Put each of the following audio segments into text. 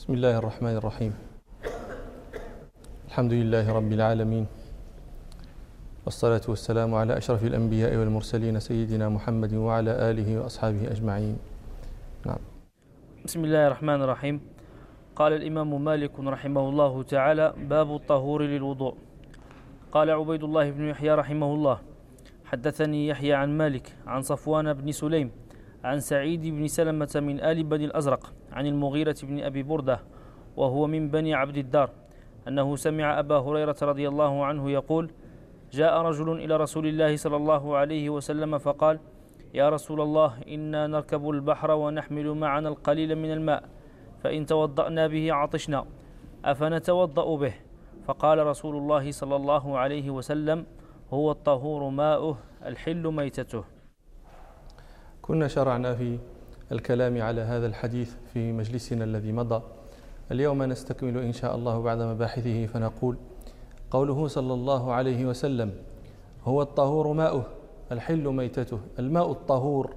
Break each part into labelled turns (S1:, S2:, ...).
S1: بسم الله الرحمن الرحيم. الحمد لله رب العالمين. والصلاة والسلام على أشرف الأنبياء والمرسلين سيدنا محمد وعلى آله وأصحابه أجمعين.
S2: نعم. بسم الله الرحمن الرحيم. قال الإمام مالك رحمه الله تعالى باب الطهور للوضوء. قال عبيد الله بن يحيى رحمه الله حدثني يحيى عن مالك عن صفوان بن سليم عن سعيد بن سلمة من آل بني الأزرق عن المغيرة بن أبي بردة وهو من بني عبد الدار أنه سمع أبا هريرة رضي الله عنه يقول جاء رجل إلى رسول الله صلى الله عليه وسلم فقال يا رسول الله إنا نركب البحر ونحمل معنا القليل من الماء فإن توضأنا به عطشنا أفنتوضأ به؟ فقال رسول الله صلى الله عليه وسلم هو الطهور ماؤه الحل ميتته.
S1: كنا شرعنا في الكلام على هذا الحديث في مجلسنا الذي مضى. اليوم نستكمل إن شاء الله بعد مباحثه فنقول قوله صلى الله عليه وسلم هو الطهور ماؤه الحل ميتته. الماء الطهور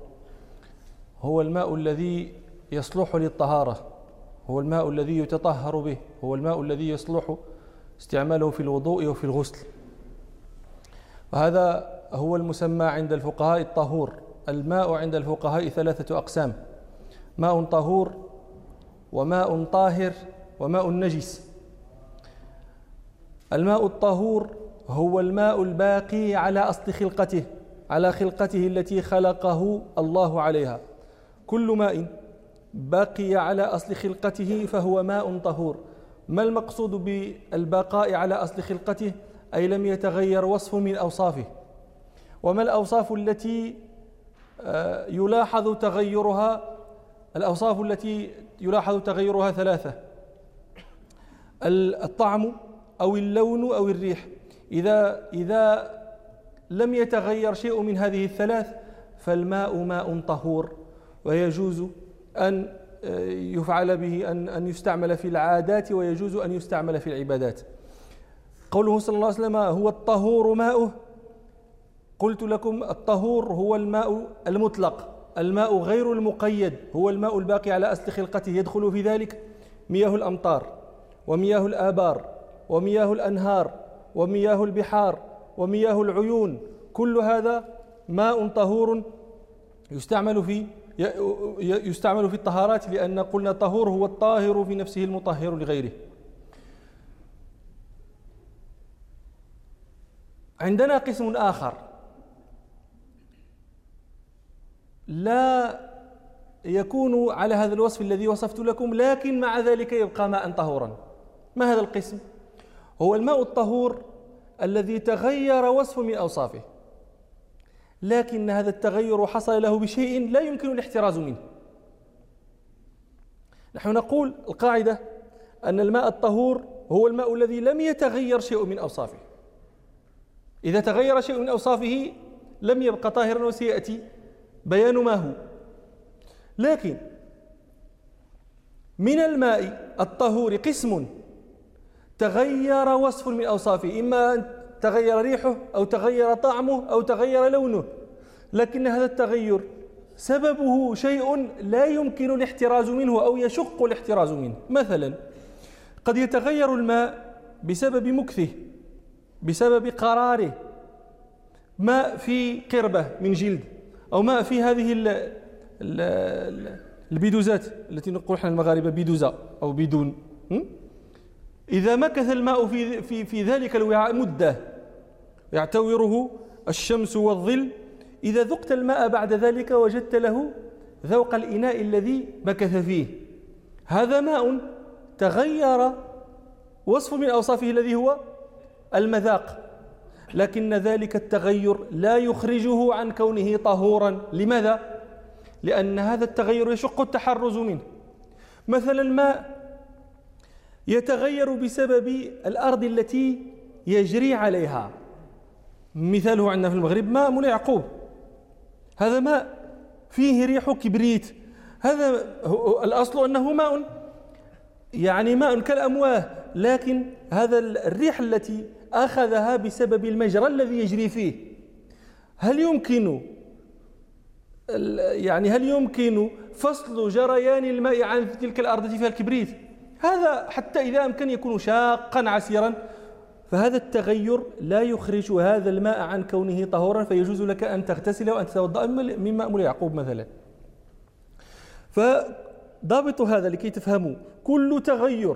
S1: هو الماء الذي يصلح للطهارة هو الماء الذي يتطهر به هو الماء الذي يصلح استعماله في الوضوء وفي الغسل. وهذا هو المسمى عند الفقهاء الطهور. الماء عند الفقهاء ثلاثة أقسام. ماء طهور وماء طاهر وماء نجس. الماء الطهور هو الماء الباقي على أصل خلقته على خلقته التي خلقه الله عليها. كل ماء بقي على أصل خلقته فهو ماء طهور. ما المقصود بالبقاء على أصل خلقته؟ أي لم يتغير وصف من أوصافه. وما الأوصاف التي يلاحظ تغيرها الأوصاف التي يلاحظ تغيرها ثلاثة. الطعم أو اللون أو الريح. إذا إذا لم يتغير شيء من هذه الثلاث فالماء ماء طهور. ويجوز أن آه، يفعل به أن أن يستعمل في العادات ويجوز أن يستعمل في العبادات. قوله صلى الله عليه وسلم هو الطهور ماؤه. قلت لكم الطهور هو الماء المطلق الماء غير المقيد هو الماء الباقي على أصل خلقته يدخل في ذلك مياه الأمطار ومياه الآبار ومياه الأنهار ومياه البحار ومياه العيون كل هذا ماء طهور يستعمل في يستعمل في الطهارات لأن قلنا طهور هو الطاهر في نفسه المطهر لغيره. عندنا قسم آخر. لا يكون على هذا الوصف الذي وصفت لكم لكن مع ذلك يبقى ماء طهورا. ما هذا القسم؟ هو الماء الطهور الذي تغير وصف من أوصافه. لكن هذا التغير حصل له بشيء لا يمكن الاحتراز منه. نحن نقول القاعدة أن الماء الطهور هو الماء الذي لم يتغير شيء من أوصافه. إذا تغير شيء من أوصافه لم يبقى طاهرا وسيأتي. بيان ما هو. لكن من الماء الطهور قسم تغير وصف من أوصافه إما أن تغير ريحه أو تغير طعمه أو تغير لونه. لكن هذا التغير سببه شيء لا يمكن الاحتراز منه أو يشق الاحتراز منه. مثلا قد يتغير الماء بسبب مكثه بسبب قراره. ماء في قربة من جلد. أو ماء في هذه ال ال البيدوزات التي نقول إحنا المغاربة بيدوزة أو بدون إذا مكث الماء في, في, في ذلك الوعاء مدة يعتوره الشمس والظل. إذا ذقت الماء بعد ذلك وجدت له ذوق الإناء الذي مكث فيه. هذا ماء تغير وصف من أوصافه الذي هو المذاق. لكن ذلك التغير لا يخرجه عن كونه طهورا. لماذا؟ لأن هذا التغير يشق التحرز منه. مثلا الماء يتغير بسبب الأرض التي يجري عليها. مثاله عندنا في المغرب ماء يعقوب. هذا ماء فيه ريح كبريت. هذا الأصل أنه ماء. يعني ماء كالأمواه. لكن هذا الريح التي أخذها بسبب المجرى الذي يجري فيه. هل يمكن يعني هل يمكن فصل جريان الماء عن تلك الأرض فيها الكبريت هذا حتى إذا أمكن يكون شاقا عسيرا. فهذا التغير لا يخرج هذا الماء عن كونه طهورا فيجوز لك أن تغتسل وأن تتوضأ من مأمول يعقوب مثلا. فضابط هذا لكي تفهموا كل تغير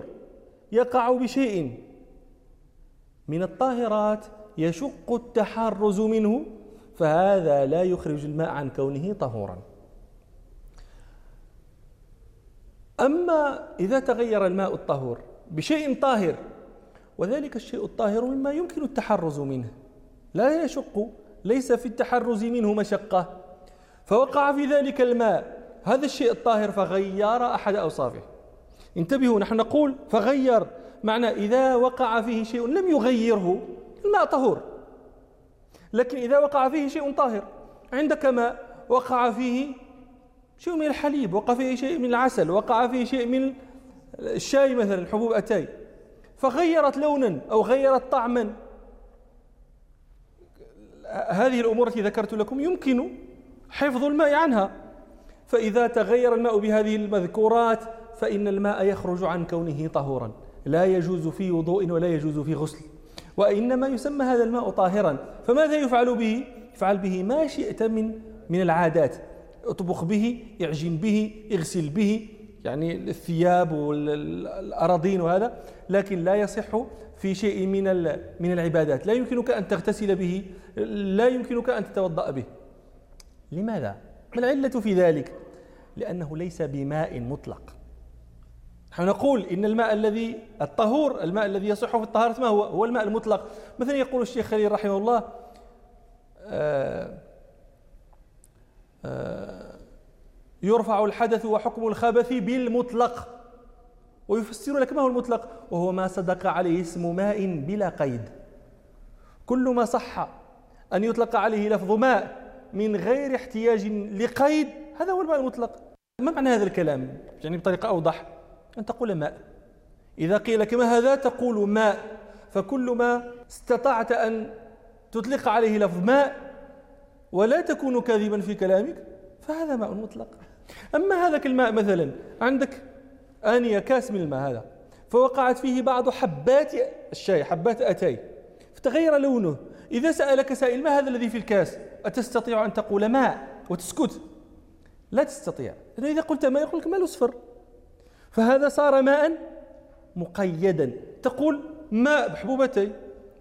S1: يقع بشيء من الطاهرات يشق التحرز منه فهذا لا يخرج الماء عن كونه طهورا. أما إذا تغير الماء الطهور بشيء طاهر وذلك الشيء الطاهر مما يمكن التحرز منه. لا يشق ليس في التحرز منه مشقة. فوقع في ذلك الماء هذا الشيء الطاهر فغير أحد أوصافه. انتبهوا نحن نقول فغير معنى إذا وقع فيه شيء لم يغيره الماء طهور. لكن إذا وقع فيه شيء طاهر. عندك ماء وقع فيه شيء من الحليب وقع فيه شيء من العسل وقع فيه شيء من الشاي مثلا حبوب أتاي. فغيرت لونا أو غيرت طعما. هذه الأمور التي ذكرت لكم يمكن حفظ الماء عنها. فإذا تغير الماء بهذه المذكورات فإن الماء يخرج عن كونه طهورا. لا يجوز في وضوء ولا يجوز في غسل وإنما يسمى هذا الماء طاهرا فماذا يفعل به؟ يفعل به ما شئت من من العادات اطبخ به اعجن به اغسل به يعني الثياب والأراضين وهذا لكن لا يصح في شيء من من العبادات لا يمكنك أن تغتسل به لا يمكنك أن تتوضأ به لماذا؟ ما العلة في ذلك؟ لأنه ليس بماء مطلق نحن نقول إن الماء الذي الطهور الماء الذي يصح في الطهارة ما هو؟ هو الماء المطلق. مثلا يقول الشيخ خليل رحمه الله آه آه يرفع الحدث وحكم الخبث بالمطلق ويفسر لك ما هو المطلق؟ وهو ما صدق عليه اسم ماء بلا قيد. كل ما صح أن يطلق عليه لفظ ماء من غير احتياج لقيد هذا هو الماء المطلق. ما معنى هذا الكلام؟ يعني بطريقة أوضح. أن تقول ماء إذا قيل لك ما هذا تقول ماء فكل ما استطعت أن تطلق عليه لفظ ماء ولا تكون كاذبا في كلامك فهذا ماء مطلق. أما هذاك الماء مثلا عندك آنية كاس من الماء هذا فوقعت فيه بعض حبات الشاي حبات أتاي فتغير لونه. إذا سألك سائل ما هذا الذي في الكاس؟ أتستطيع أن تقول ماء وتسكت؟ لا تستطيع. إذا قلت ماء يقول لك ماء أصفر فهذا صار ماء مقيدا. تقول ماء بحبوبتي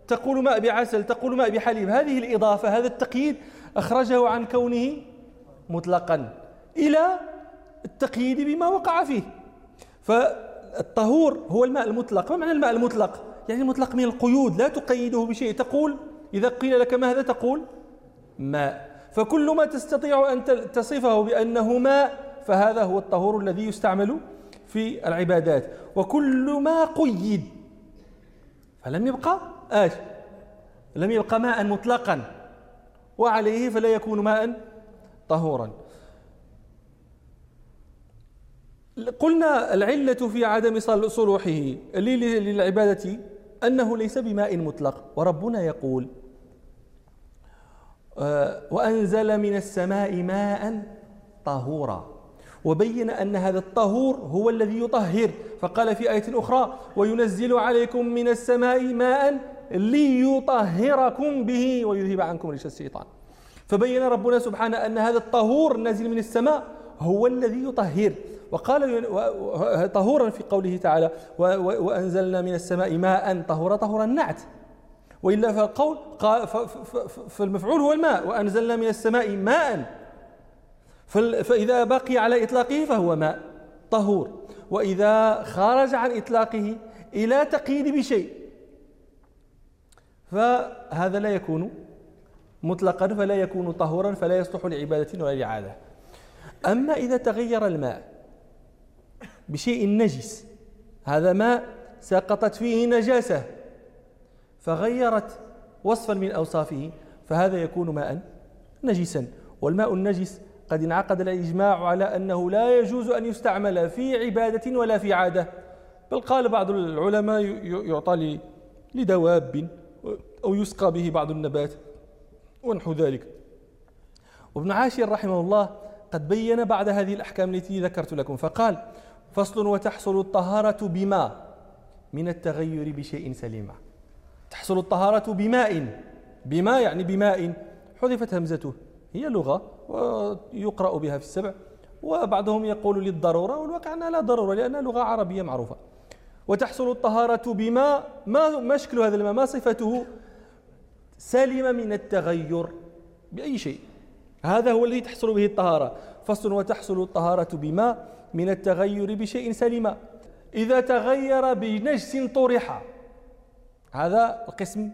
S1: تقول ماء بعسل تقول ماء بحليب. هذه الإضافة هذا التقييد أخرجه عن كونه مطلقا إلى التقييد بما وقع فيه. فالطهور هو الماء المطلق. ما معنى الماء المطلق؟ يعني المطلق من القيود لا تقيده بشيء. تقول إذا قيل لك ما هذا تقول؟ ماء. فكل ما تستطيع أن تصفه بأنه ماء فهذا هو الطهور الذي يستعمل في العبادات. وكل ما قيد. فلم يبقى آش لم يبقى ماء مطلقا. وعليه فلا يكون ماء طهورا. قلنا العلة في عدم صلوحه. للعبادة أنه ليس بماء مطلق. وربنا يقول آه، وأنزل من السماء ماء طهورا. وبين أن هذا الطهور هو الذي يطهر. فقال في آية أخرى وينزل عليكم من السماء ماء ليطهركم به ويذهب عنكم رجس الشيطان. فبين ربنا سبحانه أن هذا الطهور النازل من السماء هو الذي يطهر. وقال طهورا في قوله تعالى وأنزلنا من السماء ماء طهورا طهورا النعت. وإلا فالقول فالمفعول هو الماء. وأنزلنا من السماء ماء فإذا بقي على إطلاقه فهو ماء طهور. وإذا خرج عن إطلاقه إلى تقييد بشيء. فهذا لا يكون مطلقا فلا يكون طهورا فلا يصلح لعبادة ولا لعادة. أما إذا تغير الماء بشيء نجس هذا ماء سقطت فيه نجاسة فغيرت وصفا من أوصافه فهذا يكون ماء نجسا. والماء النجس قد انعقد الإجماع على أنه لا يجوز أن يستعمل في عبادة ولا في عادة. بل قال بعض العلماء يعطى لدواب أو يسقى به بعض النبات. ونحو ذلك. وابن عاشر رحمه الله قد بين بعد هذه الأحكام التي ذكرت لكم. فقال فصل وتحصل الطهارة بما؟ من التغير بشيء سليم. تحصل الطهارة بماء. بما يعني بماء. حذفت همزته. هي لغة. ويقرأ بها في السبع وبعضهم يقول للضرورة والواقع أنها لا ضرورة لأنها لغة عربية معروفة. وتحصل الطهارة بما ما ما شكل هذا الماء؟ ما صفته؟ سلم من التغير بأي شيء. هذا هو الذي تحصل به الطهارة. فصل وتحصل الطهارة بما من التغير بشيء سلم. إذا تغير بنجس طرح. هذا القسم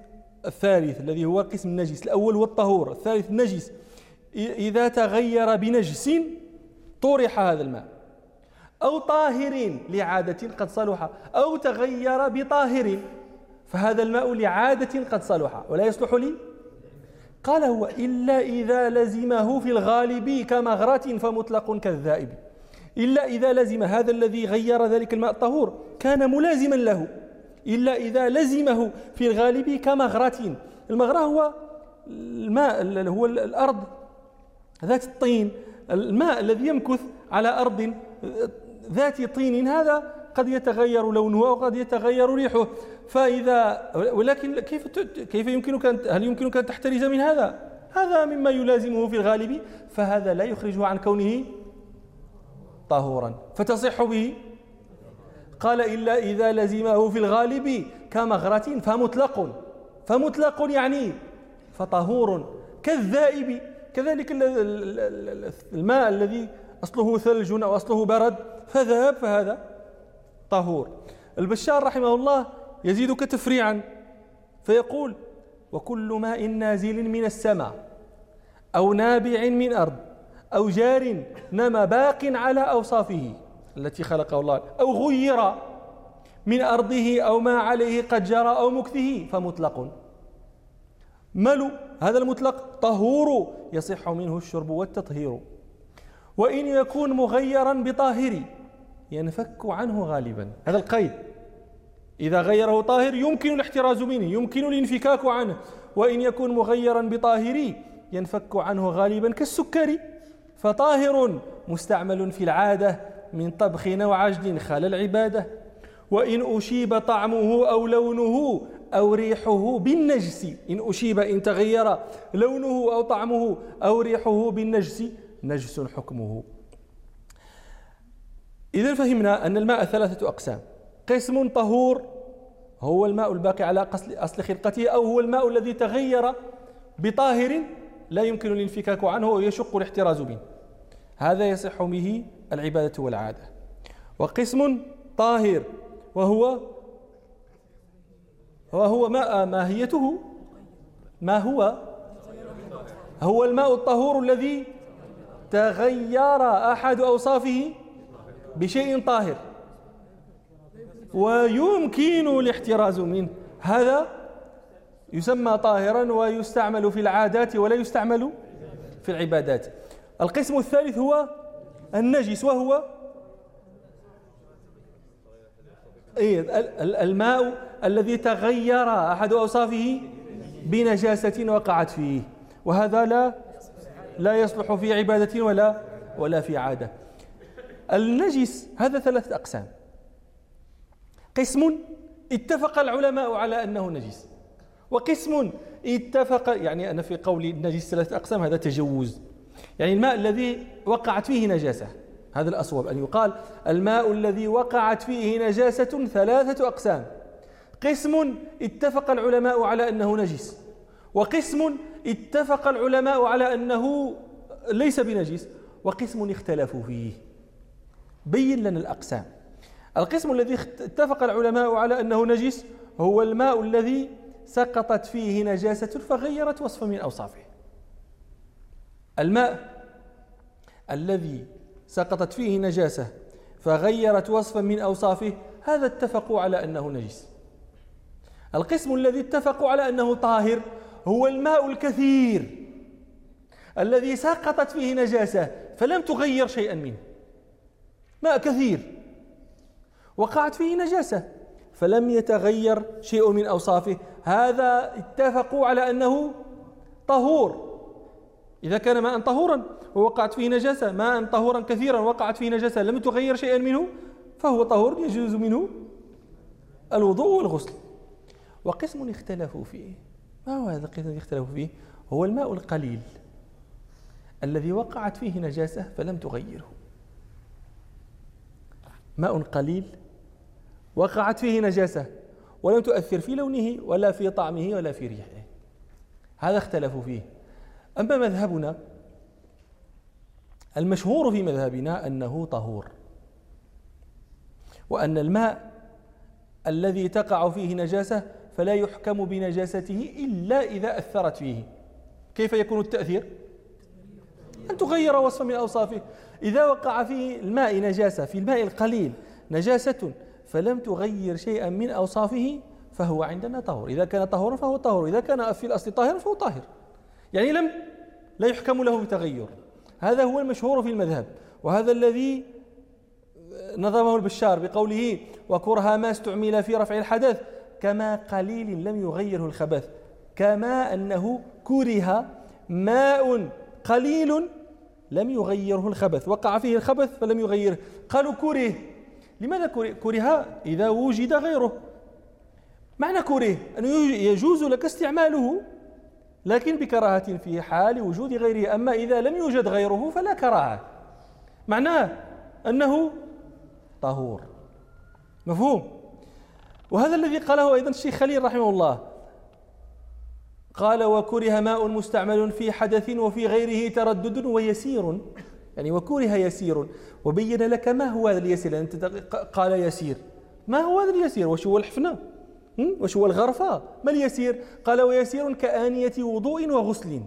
S1: الثالث الذي هو قسم النجس. الأول هو الطهور الثالث النجس إذا تغير بنجس طرح هذا الماء. أو طاهر لعادة قد صلح. أو تغير بطاهر. فهذا الماء لعادة قد صلح. ولا يصلح لي؟ قال هو إلا إذا لزمه في الغالب كمغرة فمطلق كالذائب. إلا إذا لزم هذا الذي غير ذلك الماء الطهور كان ملازما له. إلا إذا لزمه في الغالب كمغرة. المغرة هو الماء هو الأرض. ذات الطين الماء الذي يمكث على أرض ذات طين هذا قد يتغير لونه أو قد يتغير ريحه. فإذا ولكن كيف كيف يمكنك هل يمكنك أن تحترز من هذا؟ هذا مما يلازمه في الغالب فهذا لا يخرجه عن كونه طهورا. فتصح به؟ قال إلا إذا لزمه في الغالب كمغرة فمطلق. فمطلق يعني فطهور. كالذائب. كذلك الماء الذي أصله ثلج أو أصله برد فذهب فهذا طهور. البشار رحمه الله يزيدك تفريعا فيقول وكل ماء نازل من السماء أو نابع من أرض أو جار نما باق على أوصافه التي خلقه الله أو غير من أرضه أو ما عليه قد جرى أو مكثه فمطلق. ملو هذا المطلق طهور يصح منه الشرب والتطهير. وإن يكون مغيرا بطاهر ينفك عنه غالبا. هذا القيد. إذا غيره طاهر يمكن الاحتراز منه يمكن الانفكاك عنه. وإن يكون مغيرا بطاهر ينفك عنه غالبا كالسكر. فطاهر مستعمل في العادة من طبخ أو عجل خال العبادة. وإن أشيب طعمه أو لونه أو ريحه بالنجس إن أشيب إن تغير لونه أو طعمه أو ريحه بالنجس نجس حكمه. إذا فهمنا أن الماء ثلاثة أقسام. قسم طهور هو الماء الباقي على أصل خلقته أو هو الماء الذي تغير بطاهر لا يمكن الانفكاك عنه ويشق الاحتراز منه هذا يصح به العبادة والعادة. وقسم طاهر وهو وهو ما ماهيته؟ ما هو؟ هو الماء الطهور الذي تغير أحد أوصافه بشيء طاهر. ويمكن الاحتراز منه. هذا يسمى طاهرا ويستعمل في العادات ولا يستعمل في العبادات. القسم الثالث هو النجس وهو إيه الماء الذي تغير أحد أوصافه بنجاسة وقعت فيه. وهذا لا لا يصلح في عبادة ولا ولا في عادة. النجس هذا ثلاثة أقسام. قسم اتفق العلماء على أنه نجس. وقسم اتفق يعني أنا في قولي النجس ثلاثة أقسام هذا تجوز. يعني الماء الذي وقعت فيه نجاسة. هذا الأصوب أن يقال الماء الذي وقعت فيه نجاسة ثلاثة أقسام. قسم اتفق العلماء على أنه نجس وقسم اتفق العلماء على أنه ليس بنجس وقسم اختلفوا فيه. بين لنا الأقسام. القسم الذي اتفق العلماء على أنه نجس هو الماء الذي سقطت فيه نجاسة فغيرت وصفا من أوصافه. الماء الذي سقطت فيه نجاسة فغيرت وصفا من أوصافه هذا اتفقوا على أنه نجس. القسم الذي اتفقوا على أنه طاهر هو الماء الكثير الذي سقطت فيه نجاسة فلم تغير شيئا منه. ماء كثير. وقعت فيه نجاسة فلم يتغير شيء من أوصافه. هذا اتفقوا على أنه طهور. إذا كان ماء طهورا ووقعت فيه نجاسة ماء طهورا كثيرا وقعت فيه نجاسة لم تغير شيئا منه فهو طهور يجوز منه الوضوء والغسل. وقسم اختلفوا فيه. ما هو هذا القسم الذي اختلفوا فيه؟ هو الماء القليل الذي وقعت فيه نجاسة فلم تغيره. ماء قليل وقعت فيه نجاسة ولم تؤثر في لونه ولا في طعمه ولا في ريحه. هذا اختلفوا فيه. أما مذهبنا المشهور في مذهبنا أنه طهور وأن الماء الذي تقع فيه نجاسة فلا يحكم بنجاسته إلا إذا أثرت فيه. كيف يكون التأثير؟ أن تغير وصفا من أوصافه. إذا وقع في الماء نجاسة في الماء القليل نجاسة فلم تغير شيئا من أوصافه فهو عندنا طهور إذا كان طهورا فهو طهور إذا كان في الأصل طاهرا فهو طاهر. يعني لم لا يحكم له بتغير. هذا هو المشهور في المذهب. وهذا الذي نظمه البشار بقوله وكره ما استعمل في رفع الحدث كما قليل لم يغيره الخبث كما أنه كره ماء قليل لم يغيره الخبث وقع فيه الخبث فلم يغيره. قالوا كره. لماذا كره إذا وجد غيره. معنى كره؟ أنه يجوز لك استعماله لكن بكراهة في حال وجود غيره. أما إذا لم يوجد غيره فلا كراهة. معناه أنه طهور. مفهوم؟ وهذا الذي قاله أيضا الشيخ خليل رحمه الله. قال وكره ماء مستعمل في حدث وفي غيره تردد ويسير. يعني وكره يسير. وبين لك ما هو هذا اليسير؟ أنت قال يسير. ما هو هذا اليسير؟ وش هو الحفنة؟ وش هو الغرفة؟ ما اليسير؟ قال ويسير كآنية وضوء وغسل.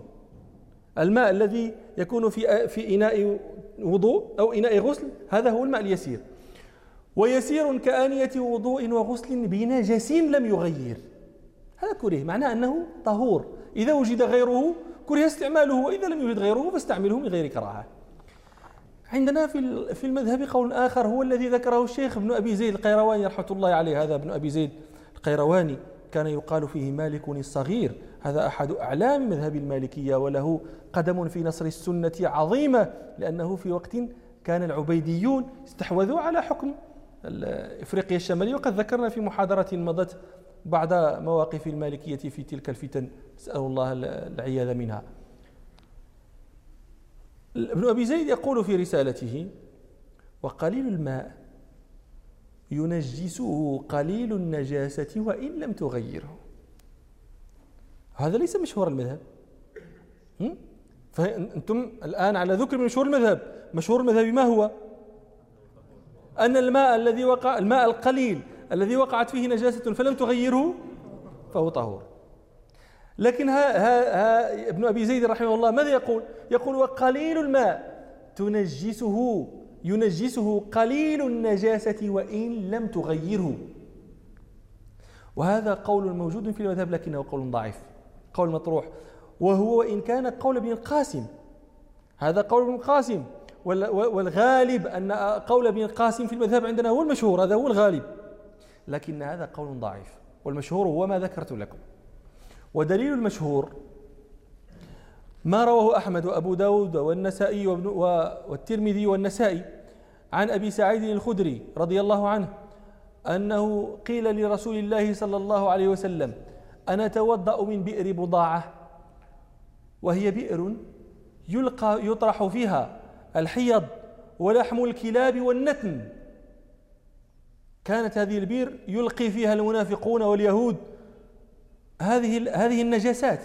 S1: الماء الذي يكون في في إناء وضوء أو إناء غسل هذا هو الماء اليسير. ويسير كآنية وضوء وغسل بنجس لم يغير. هذا كره معناه أنه طهور. إذا وجد غيره كره استعماله وإذا لم يوجد غيره فاستعمله من غير كراهة. عندنا في في المذهب قول آخر هو الذي ذكره الشيخ ابن أبي زيد القيرواني رحمة الله عليه. هذا ابن أبي زيد القيرواني كان يقال فيه مالك الصغير. هذا أحد أعلام مذهب المالكية وله قدم في نصر السنة عظيمة لأنه في وقت كان العبيديون استحوذوا على حكم إفريقيا الشمالية. وقد ذكرنا في محاضرة مضت بعد مواقف المالكية في تلك الفتن. نسأل الله العياذ منها. ابن أبي زيد يقول في رسالته وقليل الماء ينجسه قليل النجاسة وإن لم تغيره. هذا ليس مشهور المذهب. فأنتم الآن على ذكر من مشهور المذهب. مشهور المذهب ما هو؟ أن الماء الذي وقع الماء القليل الذي وقعت فيه نجاسة فلم تغيره فهو طهور. لكن ها ها ها ابن أبي زيد رحمه الله ماذا يقول؟ يقول وقليل الماء تنجسه ينجسه قليل النجاسة وإن لم تغيره. وهذا قول موجود في المذهب لكنه قول ضعيف قول مطروح. وهو وإن كان قول ابن القاسم. هذا قول ابن القاسم. والغالب أن قول ابن القاسم في المذهب عندنا هو المشهور هذا هو الغالب. لكن هذا قول ضعيف. والمشهور هو ما ذكرت لكم. ودليل المشهور ما رواه أحمد وأبو داود والنسائي والترمذي والنسائي عن أبي سعيد الخدري رضي الله عنه أنه قيل لرسول الله صلى الله عليه وسلم أنا توضأ من بئر بضاعة وهي بئر يلقى يطرح فيها الحيض ولحم الكلاب والنتن. كانت هذه البئر يلقي فيها المنافقون واليهود هذه هذه النجاسات.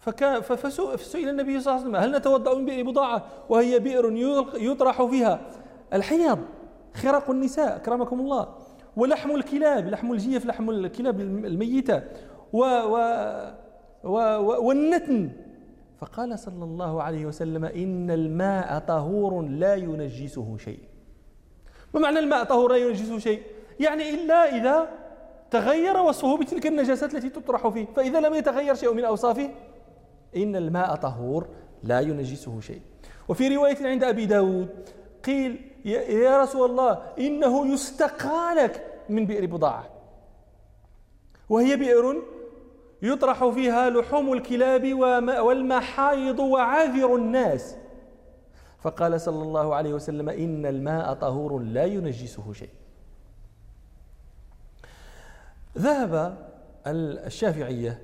S1: فكان فسئل النبي صلى الله عليه وسلم هل نتوضأ من بئر بضاعة وهي بئر يطرح فيها؟ الحيض خرق النساء أكرمكم الله. ولحم الكلاب لحم الجيف لحم الكلاب الميتة. و و و والنتن. فقال صلى الله عليه وسلم إن الماء طهور لا ينجسه شيء. ما معنى الماء طهور لا ينجسه شيء؟ يعني إلا إذا تغير وصفه بتلك النجاسات التي تطرح فيه. فإذا لم يتغير شيء من أوصافه إن الماء طهور لا ينجسه شيء. وفي رواية عند أبي داود قيل يا رسول الله إنه يستقى لك من بئر بضاعة. وهي بئر يطرح فيها لحوم الكلاب والمحايض وعاذر الناس. فقال صلى الله عليه وسلم إن الماء طهور لا ينجسه شيء. ذهب الشافعية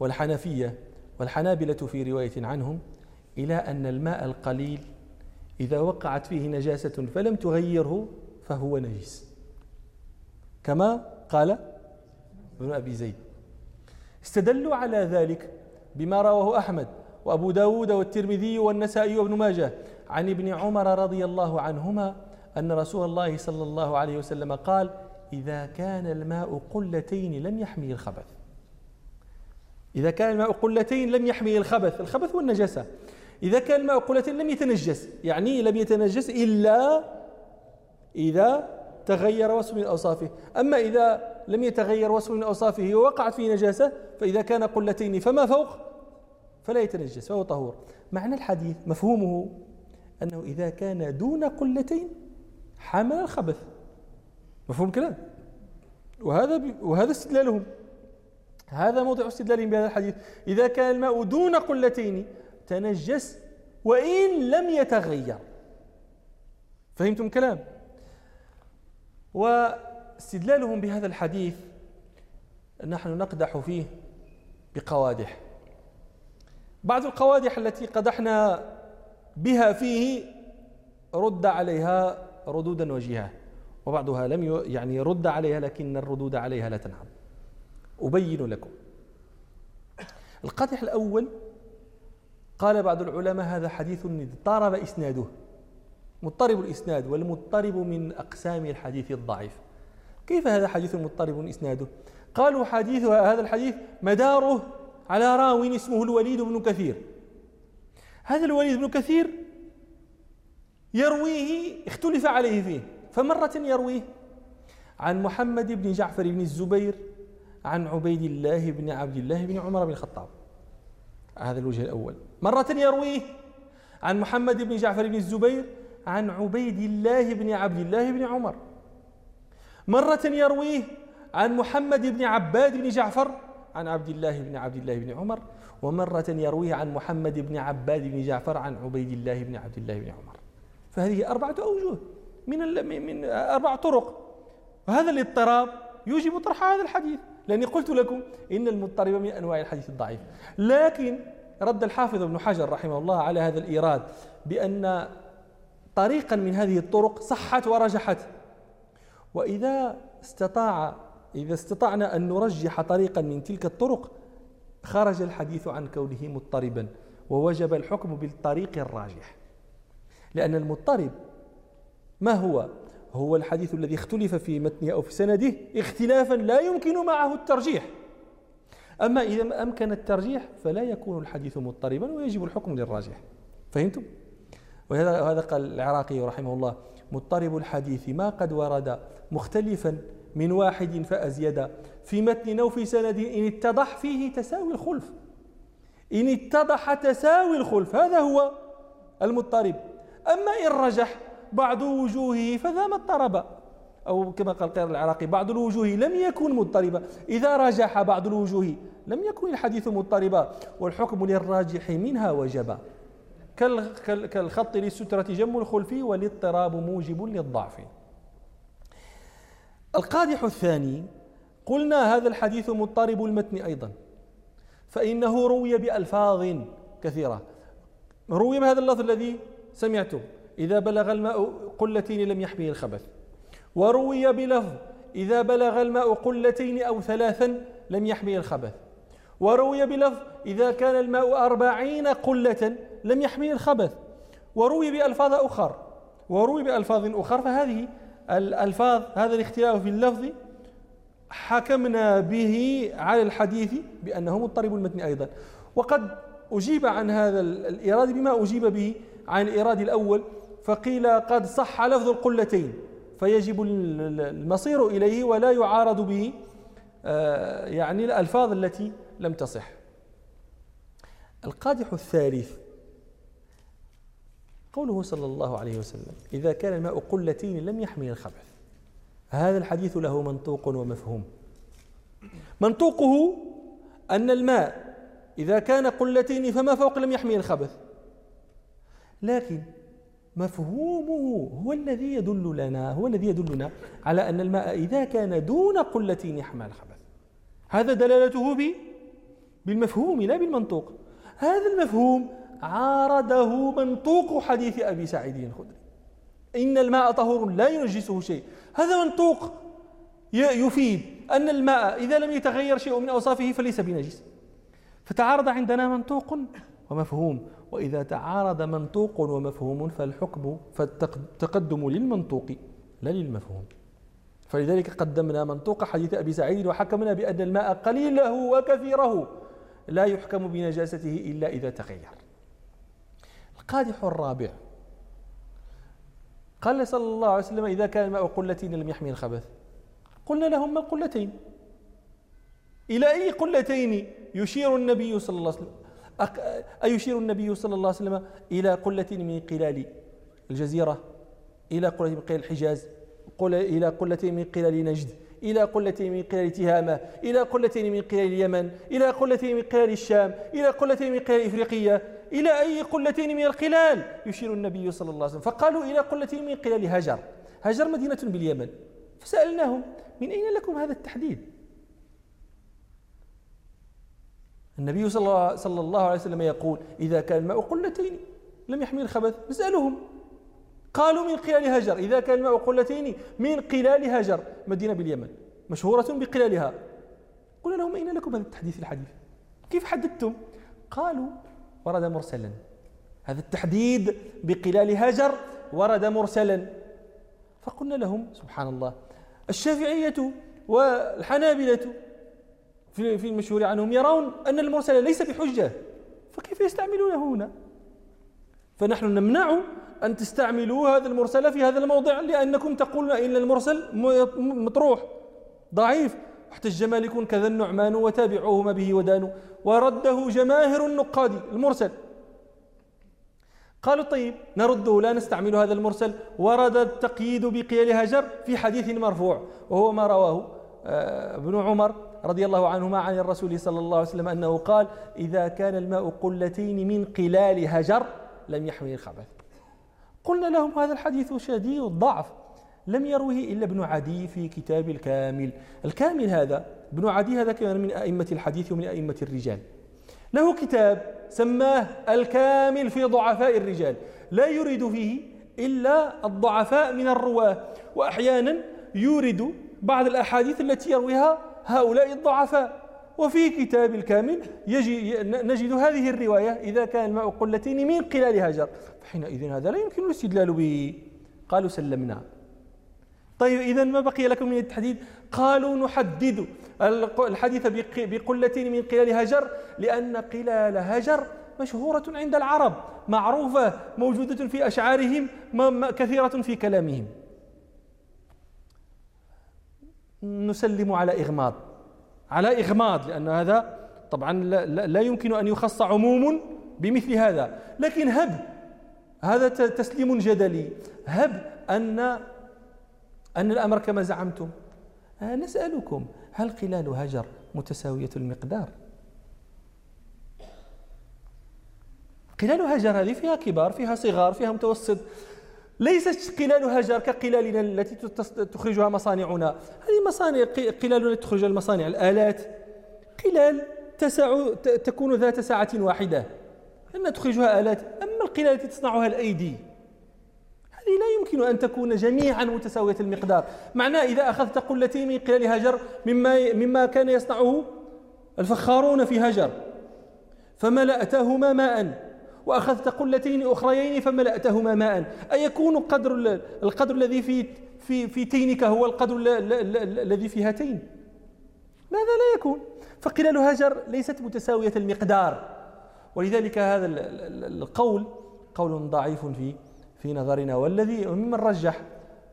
S1: والحنفية والحنابلة في رواية عنهم إلى أن الماء القليل إذا وقعت فيه نجاسة فلم تغيره فهو نجس. كما قال ابن أبي زيد. استدلوا على ذلك بما رواه أحمد وأبو داود والترمذي والنسائي وابن ماجه عن ابن عمر رضي الله عنهما أن رسول الله صلى الله عليه وسلم قال إذا كان الماء قلتين لم يحمي الخبث. إذا كان الماء قلتين لم يحمي الخبث الخبث والنجاسة. إذا كان الماء قلتين لم يتنجس يعني لم يتنجس إلا إذا تغير وصف من أوصافه. أما إذا لم يتغير وصف من أوصافه ووقعت فيه نجاسة فإذا كان قلتين فما فوق؟ فلا يتنجس فهو طهور. معنى الحديث مفهومه أنه إذا كان دون قلتين حمل الخبث. مفهوم كلام وهذا وهذا استدلالهم. هذا موضع استدلالهم بهذا الحديث. إذا كان الماء دون قلتين تنجس وإن لم يتغير. فهمتم كلام واستدلالهم بهذا الحديث نحن نقدح فيه بقوادح. بعض القوادح التي قدحنا بها فيه رد عليها ردودا وجيها وبعضها لم يعني رد عليها لكن الردود عليها لا تنعم. أبين لكم. القادح الأول قال بعض العلماء هذا حديث اضطرب إسناده. مضطرب الإسناد والمضطرب من أقسام الحديث الضعيف. كيف هذا حديث مضطرب إسناده؟ قالوا حديث هذا الحديث مداره على راو اسمه الوليد بن كثير. هذا الوليد بن كثير يرويه اختلف عليه فيه. فمرة يرويه عن محمد بن جعفر بن الزبير عن عبيد الله بن عبد الله بن عمر بن الخطاب. هذا الوجه الأول. مرة يرويه عن محمد بن جعفر بن الزبير عن عبيد الله بن عبد الله بن عمر. مرة يرويه عن محمد بن عباد بن جعفر عن عبد الله بن عبد الله بن عمر ومرة يرويه عن محمد بن عباد بن جعفر عن عبيد الله بن عبد الله بن عمر. فهذه أربعة أوجه من من أربع طرق. وهذا الاضطراب يوجب طرح هذا الحديث. لأني قلت لكم إن المضطرب من أنواع الحديث الضعيف. لكن رد الحافظ ابن حجر رحمه الله على هذا الإيراد بأن طريقا من هذه الطرق صحت ورجحت. وإذا استطاع إذا استطعنا أن نرجح طريقا من تلك الطرق خرج الحديث عن كونه مضطربا ووجب الحكم بالطريق الراجح لأن المضطرب ما هو؟ هو الحديث الذي اختلف في متنه أو في سنده اختلافا لا يمكن معه الترجيح أما إذا أمكن الترجيح فلا يكون الحديث مضطربا ويجب الحكم للراجح فهمتم؟ وهذا هذا قال العراقي رحمه الله مضطرب الحديث ما قد ورد مختلفا من واحد فأزيد. في متن أو في سند إن اتضح فيه تساوي الخلف. إن اتضح تساوي الخلف هذا هو المضطرب. أما إن رجح بعض وجوهه فذا ما اضطرب. أو كما قال قير العراقي بعض الوجوه لم يكن مضطربا. إذا رجح بعض الوجوه لم يكن الحديث مضطربا والحكم للراجح منها وجب. كالخط للسترة جم الخلفي والاضطراب موجب للضعف. القادح الثاني قلنا هذا الحديث مضطرب المتن أيضا فإنه روي بألفاظ كثيرة. روي بهذا اللفظ الذي سمعته إذا بلغ الماء قلتين لم يحمي الخبث. وروي بلفظ إذا بلغ الماء قلتين أو ثلاثا لم يحمي الخبث. وروي بلفظ إذا كان الماء أربعين قلة لم يحمي الخبث. وروي بألفاظ أخر وروي بألفاظ أخر فهذه الألفاظ هذا الاختلاف في اللفظ حكمنا به على الحديث بأنه مضطرب المتن أيضا. وقد أجيب عن هذا الإيراد بما أجيب به عن الإيراد الأول فقيل قد صح لفظ القلتين فيجب المصير إليه ولا يعارض به آه، يعني الألفاظ التي لم تصح. القادح الثالث قوله صلى الله عليه وسلم إذا كان الماء قلتين لم يحمل الخبث. هذا الحديث له منطوق ومفهوم. منطوقه أن الماء إذا كان قلتين فما فوق لم يحمل الخبث. لكن مفهومه هو الذي يدل لنا هو الذي يدلنا على أن الماء إذا كان دون قلتين يحمل الخبث. هذا دلالته بالمفهوم لا بالمنطوق. هذا المفهوم عارضه منطوق حديث أبي سعيد الخدري. إن الماء طهور لا ينجسه شيء. هذا منطوق يفيد أن الماء إذا لم يتغير شيء من أوصافه فليس بنجس. فتعارض عندنا منطوق ومفهوم. وإذا تعارض منطوق ومفهوم فالحكم فالتقدم للمنطوق لا للمفهوم. فلذلك قدمنا منطوق حديث أبي سعيد وحكمنا بأن الماء قليله وكثيره. لا يحكم بنجاسته إلا إذا تغير. القادح الرابع. قال صلى الله عليه وسلم إذا كان الماء قلتين لم يحمي الخبث. قلنا لهم ما القلتين؟ إلى أي قلتين يشير النبي صلى الله عليه وسلم؟ أيشير النبي صلى الله عليه وسلم إلى قلة من قلال الجزيرة إلى قلة من قلال الحجاز إلى قلة من قلال نجد إلى قلة من قلال تهامة إلى قلة من قلال اليمن إلى قلة من قلال الشام إلى قلة من قلال إفريقية إلى أي قلتين من القلال يشير النبي صلى الله عليه وسلم. فقالوا إلى قلة من قلال هجر. هجر مدينة باليمن. فسألناهم من أين لكم هذا التحديد؟ النبي صلى الله عليه وسلم يقول إذا كان الماء قلتين لم يحمل الخبث نسألهم. قالوا من قلال هجر. إذا كان الماء قلتين من قلال هجر. مدينة باليمن. مشهورة بقلالها. قلنا لهم أين لكم هذا التحديث الحديث؟ كيف حددتم؟ قالوا ورد مرسلا. هذا التحديد بقلال هجر ورد مرسلا. فقلنا لهم سبحان الله الشافعية والحنابلة في في المشهور عنهم يرون أن المرسل ليس بحجة فكيف يستعملونه هنا؟ فنحن نمنع أن تستعملوا هذا المرسل في هذا الموضع لأنكم تقولون إن المرسل مطروح ضعيف احتج مالك كذا النعمان وتابعوه ما به ودانوا. ورده جماهر النقاد المرسل. قالوا طيب نرده لا نستعمل هذا المرسل. ورد التقييد بقيل هجر في حديث مرفوع وهو ما رواه آه، ابن عمر رضي الله عنهما عن الرسول صلى الله عليه وسلم أنه قال إذا كان الماء قلتين من قلال هجر لم يحمل الخبث. قلنا لهم هذا الحديث شديد الضعف لم يروه إلا ابن عدي في كتاب الكامل. الكامل هذا ابن عدي هذا كان من أئمة الحديث ومن أئمة الرجال. له كتاب سماه الكامل في ضعفاء الرجال. لا يريد فيه إلا الضعفاء من الرواة. وأحيانا يورد بعض الأحاديث التي يرويها هؤلاء الضعفاء. وفي كتاب الكامل يجي نجد هذه الرواية إذا كان الماء قلتين من قلال هجر. فحينئذ هذا لا يمكن الاستدلال به. قالوا سلمنا. طيب إذا ما بقي لكم من التحديد؟ قالوا نحدد الحديث بقلتين من قلال هجر لأن قلال هجر مشهورة عند العرب معروفة موجودة في أشعارهم كثيرة في كلامهم. نسلم على إغماض. على إغماض لأن هذا طبعا لا يمكن أن يخص عموم بمثل هذا. لكن هب هذا تسليم جدلي. هب أن أن الأمر كما زعمتم. آه، نسألكم. هل قلال هجر متساوية المقدار؟ قلال هجر هذه فيها كبار فيها صغار فيها متوسط. ليست قلال هجر كقلالنا التي تخرجها مصانعنا. هذه مصانع قلالنا تخرج المصانع. الآلات قلال تسع تكون ذات ساعة واحدة. أن تخرجها آلات أما القلال التي تصنعها الأيدي. يمكن أن تكون جميعا متساوية المقدار. معناه إذا أخذت قلتين من قلال هجر مما, مما كان يصنعه الفخارون في هجر. فملأتهما ماء. وأخذت قلتين أخريين فملأتهما ماء. أيكون قدر القدر الذي في في في تينك هو القدر الذي في هاتين ماذا لا يكون؟ فقلال هجر ليست متساوية المقدار. ولذلك هذا القول قول ضعيف في في نظرنا والذي ممن رجح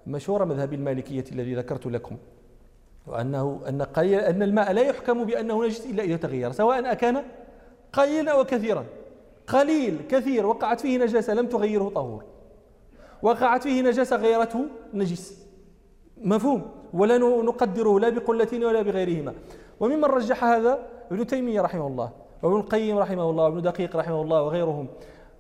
S1: مشهور مذهب المالكية الذي ذكرت لكم وأنه أن قليل أن الماء لا يحكم بأنه نجس إلا إذا تغير سواء أكان قليلا أو كثيرا. قليل كثير وقعت فيه نجاسة لم تغيره طهور. وقعت فيه نجاسة غيرته نجس. مفهوم؟ ولا نقدره لا بقلتين ولا بغيرهما. وممن رجح هذا ابن تيمية رحمه الله وابن القيم رحمه الله وابن دقيق رحمه الله وغيرهم.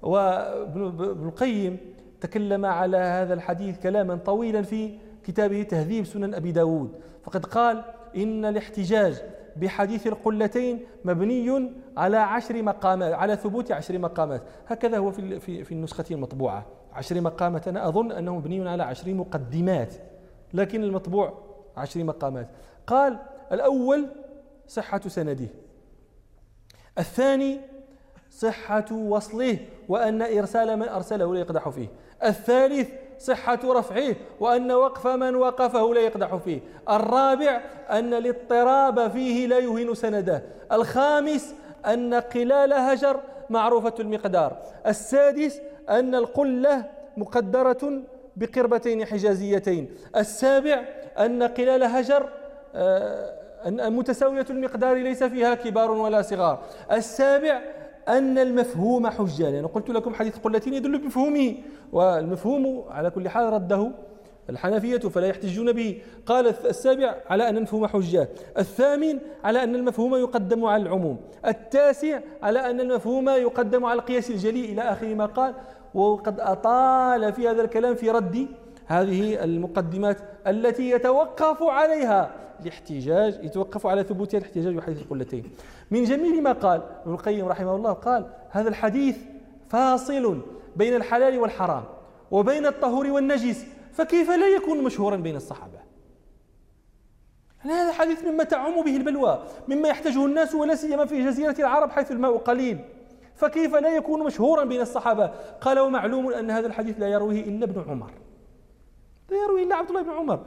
S1: وابن القيم تكلم على هذا الحديث كلاما طويلا في كتابه تهذيب سنن أبي داود. فقد قال إن الاحتجاج بحديث القلتين مبني على عشر مقامات على ثبوت عشر مقامات. هكذا هو في في, النسخة المطبوعة. عشر مقامات أنا أظن أنه مبني على عشر مقدمات لكن المطبوع عشر مقامات. قال الأول صحة سنده. الثاني صحة وصله وأن إرسال من أرسله لا يقدح فيه. الثالث صحة رفعه وأن وقف من وقفه لا يقدح فيه. الرابع أن الاضطراب فيه لا يهين سنده. الخامس أن قلال هجر معروفة المقدار. السادس أن القلة مقدرة بقربتين حجازيتين. السابع أن قلال هجر آه، متساوية المقدار ليس فيها كبار ولا صغار. السابع أن المفهوم حجة لأن يعني قلت لكم حديث قلتين يدل بمفهومه والمفهوم على كل حال رده الحنفية فلا يحتجون به. قال السابع على أن المفهوم حجة الثامن على أن المفهوم يقدم على العموم. التاسع على أن المفهوم يقدم على القياس الجلي إلى آخر ما قال. وقد أطال في هذا الكلام في رد هذه المقدمات التي يتوقف عليها الاحتجاج يتوقف على ثبوتها الاحتجاج بحديث القلتين من جميل ما قال ابن القيم رحمه الله قال هذا الحديث فاصل بين الحلال والحرام وبين الطهور والنجس فكيف لا يكون مشهورا بين الصحابة؟ يعني هذا حديث مما تعم به البلوى مما يحتاجه الناس ولا سيما في جزيرة العرب حيث الماء قليل. فكيف لا يكون مشهورا بين الصحابة؟ قال ومعلوم أن هذا الحديث لا يرويه إلا ابن عمر. لا يرويه إلا عبد الله بن عمر.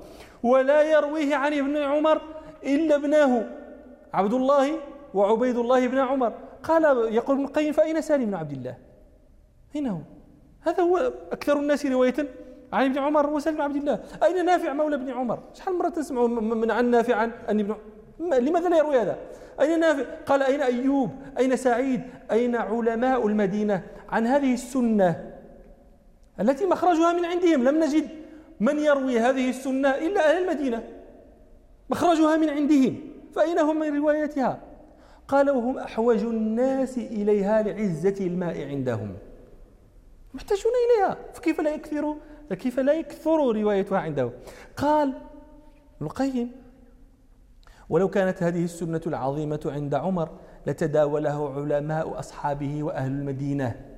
S1: ولا يرويه عن ابن عمر إلا ابناه عبد الله وعبيد الله بن عمر. قال يقول ابن القيم فأين سالم بن عبد الله؟ أين هو. هذا هو أكثر الناس رواية عن ابن عمر وسالم بن عبد الله. أين نافع مولى ابن عمر؟ شحال مرة تسمع من عن نافع عن ابن لماذا لا يروي هذا؟ أين نافع؟ قال أين أيوب؟ أين سعيد؟ أين علماء المدينة؟ عن هذه السنة التي مخرجها من عندهم لم نجد. من يروي هذه السنة إلا أهل المدينة؟ مخرجها من عندهم فأين هم من روايتها؟ قال وهم أحوج الناس إليها لعزة الماء عندهم. محتاجون إليها فكيف لا يكثر؟ فكيف لا يكثر روايتها عنده؟ قال ابن القيم ولو كانت هذه السنة العظيمة عند عمر لتداوله علماء أصحابه وأهل المدينة.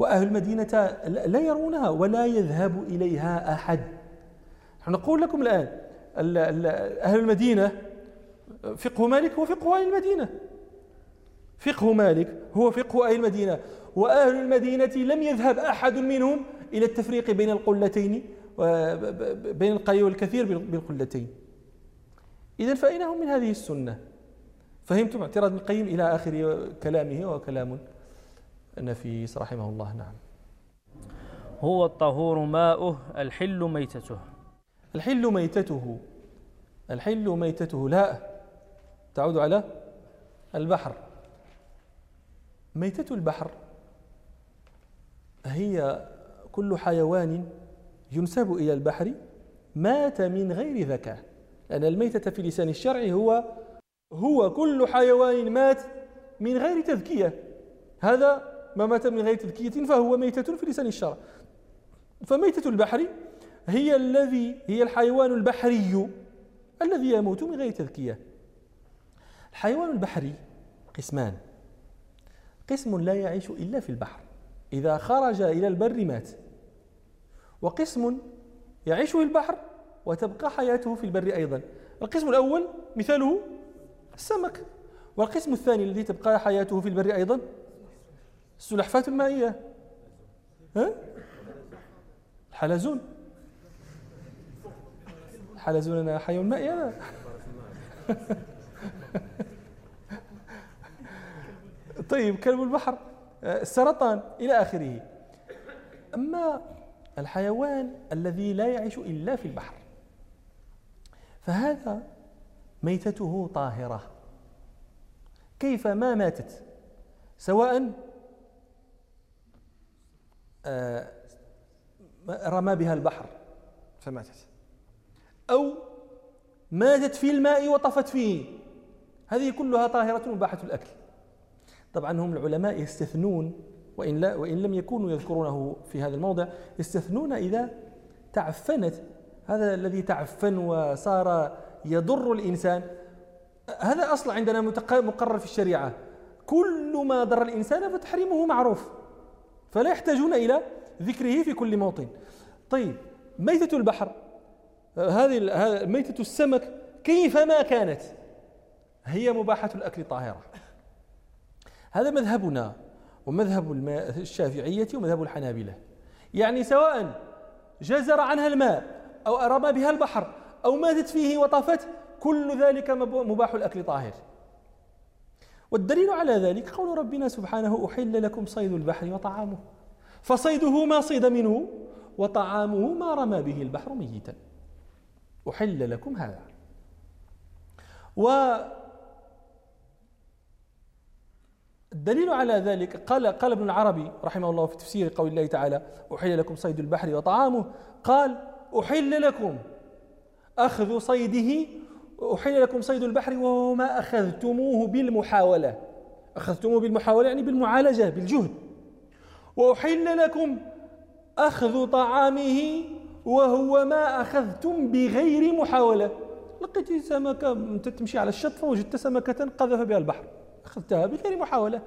S1: وأهل المدينة لا يرونها ولا يذهب إليها أحد. نقول لكم الآن أهل المدينة فقه مالك هو فقه أهل المدينة. فقه مالك هو فقه أهل المدينة. وأهل المدينة لم يذهب أحد منهم إلى التفريق بين القلتين بين القليل والكثير بالقلتين. إذا فأين هم من هذه السنة. فهمتم اعتراض ابن القيم إلى آخر كلامه وكلام نفيس رحمه الله. نعم.
S2: هو الطهور ماؤه الحل ميتته.
S1: الحل ميتته. الحل ميتته. لا. تعود على البحر. ميتة البحر هي كل حيوان ينسب إلى البحر مات من غير ذكاء. لأن الميتة في لسان الشرع هو هو كل حيوان مات من غير تذكية. هذا ما مات من غير تذكية فهو ميتة في لسان الشرع. فميتة البحر هي الذي هي الحيوان البحري الذي يموت من غير تذكية. الحيوان البحري قسمان. قسم لا يعيش إلا في البحر. إذا خرج إلى البر مات. وقسم يعيش في البحر وتبقى حياته في البر أيضا. القسم الأول مثاله السمك. والقسم الثاني الذي تبقى حياته في البر أيضا السلحفاة المائية. ها؟ الحلزون. الحلزون أنا حيوان مائي أنا. طيب كلب البحر السرطان إلى آخره. أما الحيوان الذي لا يعيش إلا في البحر فهذا ميتته طاهرة. كيف ما ماتت؟ سواء آه، رمى بها البحر. فماتت. أو ماتت في الماء وطفت فيه. هذه كلها طاهرة مباحة الأكل. طبعا هم العلماء يستثنون وإن, لا وإن لم يكونوا يذكرونه في هذا الموضع يستثنون إذا تعفنت. هذا الذي تعفن وصار يضر الإنسان. هذا أصل عندنا مقرر في الشريعة. كل ما ضر الإنسان فتحريمه معروف. فلا يحتاجون إلى ذكره في كل موطن. طيب ميتة البحر هذه ميتة السمك كيفما كانت؟ هي مباحة الأكل طاهرة. هذا مذهبنا ومذهب الشافعية ومذهب الحنابلة. يعني سواء جزر عنها الماء أو أرمى بها البحر أو ماتت فيه وطافت كل ذلك مباح الأكل طاهر. والدليل على ذلك قول ربنا سبحانه أحل لكم صيد البحر وطعامه. فصيده ما صيد منه وطعامه ما رمى به البحر ميتا. أحل لكم هذا. و الدليل على ذلك قال قال ابن العربي رحمه الله في تفسير قول الله تعالى أحل لكم صيد البحر وطعامه. قال أحل لكم أخذ صيده أحل لكم صيد البحر وهو ما أخذتموه بالمحاولة. أخذتموه بالمحاولة يعني بالمعالجة بالجهد. وأحل لكم أخذ طعامه وهو ما أخذتم بغير محاولة. لقيت سمكة تمشي على الشط فوجدت سمكة قذف بها البحر. أخذتها بغير محاولة.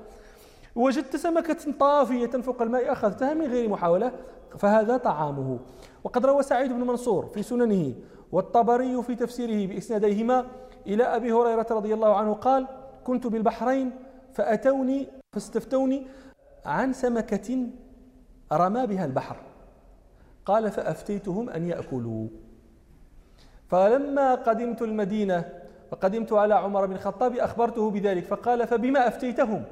S1: وجدت سمكة طافية فوق الماء أخذتها من غير محاولة. فهذا طعامه. وقد روى سعيد بن منصور في سننه والطبري في تفسيره بإسناديهما إلى أبي هريرة رضي الله عنه قال كنت بالبحرين فأتوني فاستفتوني عن سمكة رمى بها البحر. قال فأفتيتهم أن يأكلوا. فلما قدمت المدينة فقدمت على عمر بن الخطاب أخبرته بذلك فقال فبما أفتيتهم؟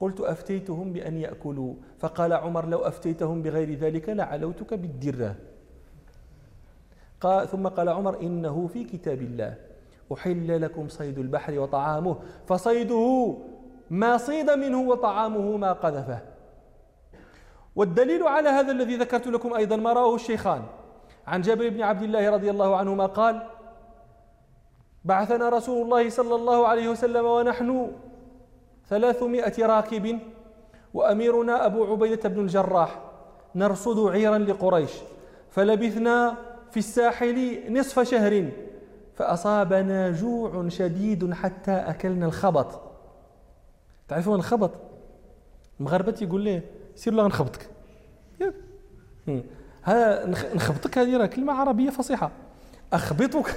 S1: قلت أفتيتهم بأن يأكلوا. فقال عمر لو أفتيتهم بغير ذلك لعلوتك بالدرة. قال ثم قال عمر إنه في كتاب الله. أحل لكم صيد البحر وطعامه. فصيده ما صيد منه وطعامه ما قذفه. والدليل على هذا الذي ذكرت لكم أيضا ما رواه الشيخان. عن جابر بن عبد الله رضي الله عنهما قال بعثنا رسول الله صلى الله عليه وسلم ونحن ثلاثمائة راكب وأميرنا أبو عبيدة بن الجراح. نرصد عيرا لقريش. فلبثنا في الساحل نصف شهر فأصابنا جوع شديد حتى أكلنا الخبط. تعرفون الخبط؟ المغاربة يقول ليه سير لا نخبطك. هذا نخبطك هذه راه كلمة عربية فصيحة. أخبطك؟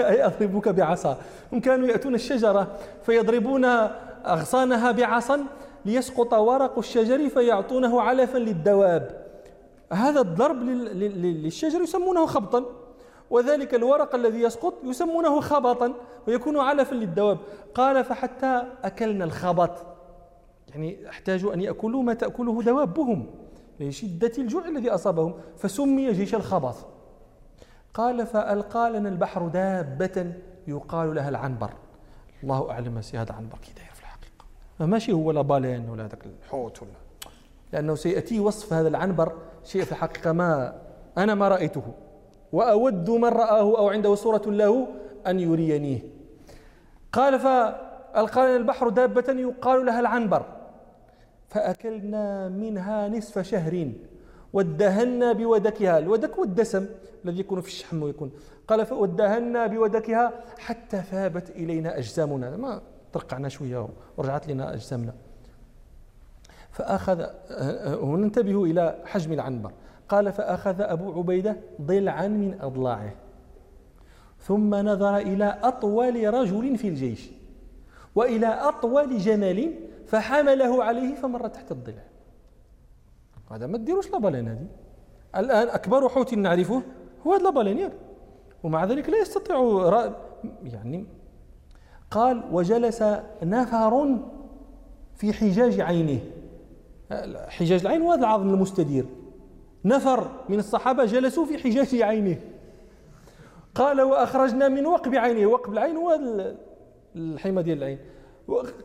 S1: أي أضربك بعصا. هم كانوا يأتون الشجرة فيضربون أغصانها بعصا ليسقط ورق الشجر فيعطونه علفا للدواب. هذا الضرب للشجر يسمونه خبطا وذلك الورق الذي يسقط يسمونه خبطا ويكون علفا للدواب. قال فحتى أكلنا الخبط. يعني احتاجوا أن يأكلوا ما تأكله دوابهم لشدة الجوع الذي أصابهم فسمي جيش الخبط. قال فألقى لنا البحر دابة يقال لها العنبر. الله أعلم سي هذا عنبر داير في الحقيقة ماشي هو لا بالين ولا هذاك الحوت ولا؟ لأنه سيأتي وصف هذا العنبر شيء في الحقيقة ما أنا ما رأيته. وأود من رآه أو عنده صورة له أن يرينيه. قال فألقى لنا البحر دابة يقال لها العنبر. فأكلنا منها نصف شهر وادهنا بودكها. الودك والدسم الذي يكون في الشحم ويكون. قال فودهنا بودكها حتى ثابت إلينا أجسامنا. ما ترقعنا شوية ورجعت لنا أجسامنا. فأخذ وننتبه إلى حجم العنبر. قال فأخذ أبو عبيدة ضلعا من أضلاعه ثم نظر إلى أطول رجل في الجيش وإلى أطول جمل فحمله عليه فمر تحت الضلع. هذا ما تديروش لابالين هذه. الآن أكبر حوت نعرفه هو هذا لابالين ومع ذلك لا يستطيع يعني قال وجلس نفر في حجاج عينه حجاج العين وهذا العظم المستدير. نفر من الصحابة جلسوا في حجاج عينه قال وأخرجنا من وقب عينه وقب العين هو الحمى ديال العين.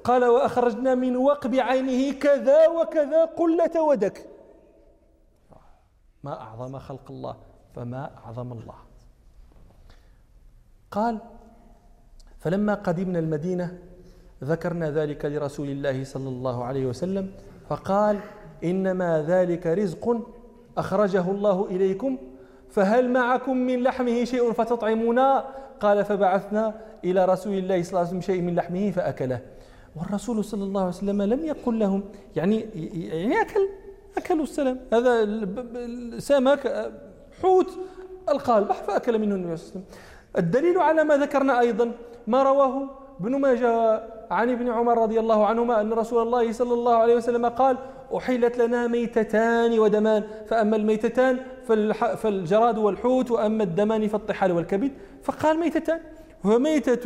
S1: قال وأخرجنا من وقب عينه كذا وكذا قلة ودك. ما أعظم خلق الله فما أعظم الله. قال فلما قدمنا المدينة ذكرنا ذلك لرسول الله صلى الله عليه وسلم فقال إنما ذلك رزق أخرجه الله إليكم فهل معكم من لحمه شيء فتطعمونا؟ قال فبعثنا إلى رسول الله صلى الله عليه وسلم شيء من لحمه فأكله. والرسول صلى الله عليه وسلم لم يقل لهم يعني يعني أكل أكلوا السلام. هذا سمك حوت ألقى البحر فأكل منه النبي صلى الله عليه وسلم. الدليل على ما ذكرنا أيضا ما رواه ابن ماجه عن ابن عمر رضي الله عنهما أن رسول الله صلى الله عليه وسلم قال أحلت لنا ميتتان ودمان فأما الميتتان فالجراد والحوت وأما الدمان فالطحال والكبد. فقال ميتتان. وميتة